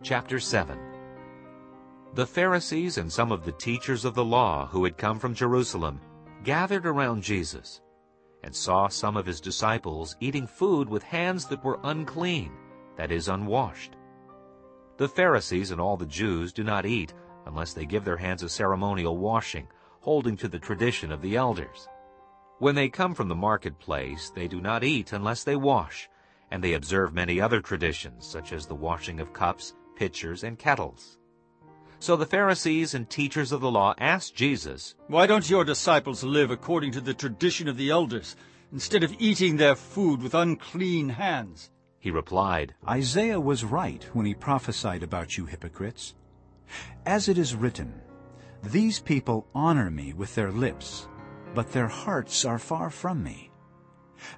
Chapter 7 The Pharisees and some of the teachers of the law who had come from Jerusalem gathered around Jesus and saw some of his disciples eating food with hands that were unclean, that is, unwashed. The Pharisees and all the Jews do not eat unless they give their hands a ceremonial washing, holding to the tradition of the elders. When they come from the marketplace, they do not eat unless they wash, and they observe many other traditions, such as the washing of cups, pitchers, and kettles. So the Pharisees and teachers of the law asked Jesus, Why don't your disciples live according to the tradition of the elders, instead of eating their food with unclean hands? He replied, Isaiah was right when he prophesied about you hypocrites. As it is written, These people honor me with their lips, but their hearts are far from me.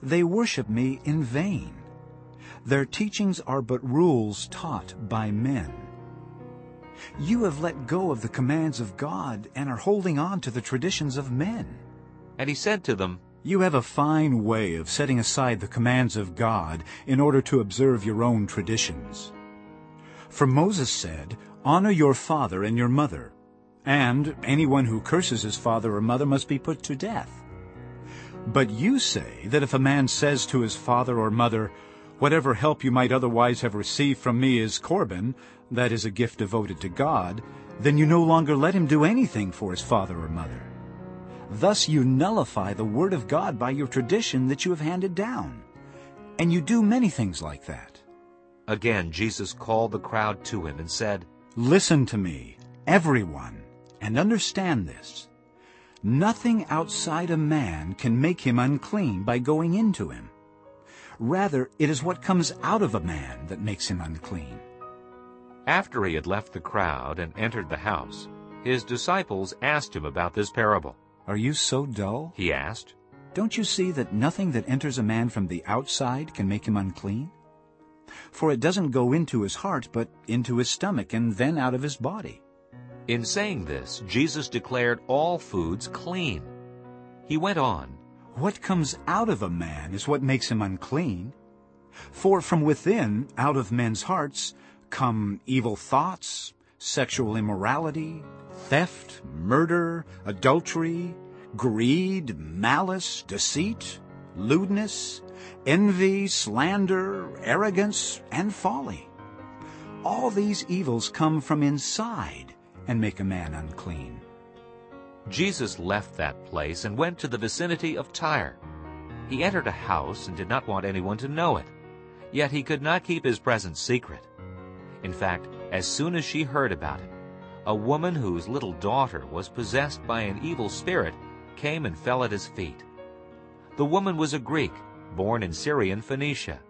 They worship me in vain. Their teachings are but rules taught by men. You have let go of the commands of God and are holding on to the traditions of men. And he said to them, You have a fine way of setting aside the commands of God in order to observe your own traditions. For Moses said, Honor your father and your mother, and anyone who curses his father or mother must be put to death. But you say that if a man says to his father or mother, Whatever help you might otherwise have received from me is Corban, that is a gift devoted to God, then you no longer let him do anything for his father or mother. Thus you nullify the word of God by your tradition that you have handed down. And you do many things like that. Again Jesus called the crowd to him and said, Listen to me, everyone, and understand this. Nothing outside a man can make him unclean by going into him. Rather, it is what comes out of a man that makes him unclean. After he had left the crowd and entered the house, his disciples asked him about this parable. Are you so dull? He asked, Don't you see that nothing that enters a man from the outside can make him unclean? For it doesn't go into his heart, but into his stomach, and then out of his body. In saying this, Jesus declared all foods clean. He went on, What comes out of a man is what makes him unclean. For from within, out of men's hearts, come evil thoughts, sexual immorality, theft, murder, adultery, greed, malice, deceit, lewdness, envy, slander, arrogance, and folly. All these evils come from inside and make a man unclean. Jesus left that place and went to the vicinity of Tyre. He entered a house and did not want anyone to know it. Yet he could not keep his presence secret. In fact, as soon as she heard about it, a woman whose little daughter was possessed by an evil spirit came and fell at his feet. The woman was a Greek, born in Syrian Phoenicia.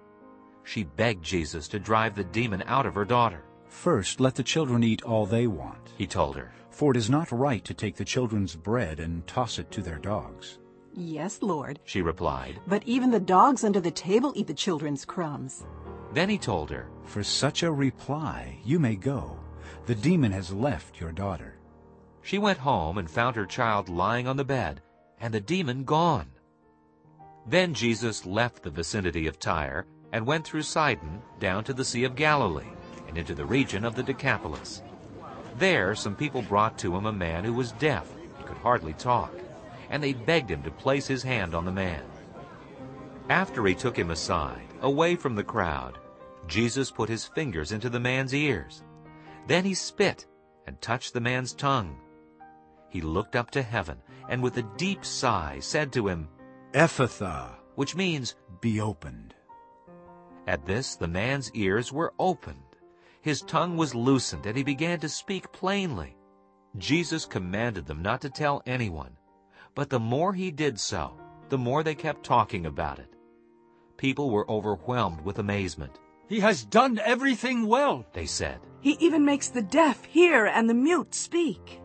She begged Jesus to drive the demon out of her daughter. First, let the children eat all they want, He told her. For it is not right to take the children's bread and toss it to their dogs. Yes, Lord. She replied. But even the dogs under the table eat the children's crumbs. Then he told her, For such a reply you may go. The demon has left your daughter. She went home and found her child lying on the bed, and the demon gone. Then Jesus left the vicinity of Tyre and went through Sidon down to the Sea of Galilee and into the region of the Decapolis. There some people brought to him a man who was deaf and could hardly talk, and they begged him to place his hand on the man. After he took him aside, away from the crowd, Jesus put his fingers into the man's ears. Then he spit and touched the man's tongue. He looked up to heaven and with a deep sigh said to him, Ephphatha, which means, be opened. At this the man's ears were opened. His tongue was loosened and he began to speak plainly. Jesus commanded them not to tell anyone, but the more he did so, the more they kept talking about it. People were overwhelmed with amazement. He has done everything well. They said, He even makes the deaf hear and the mute speak.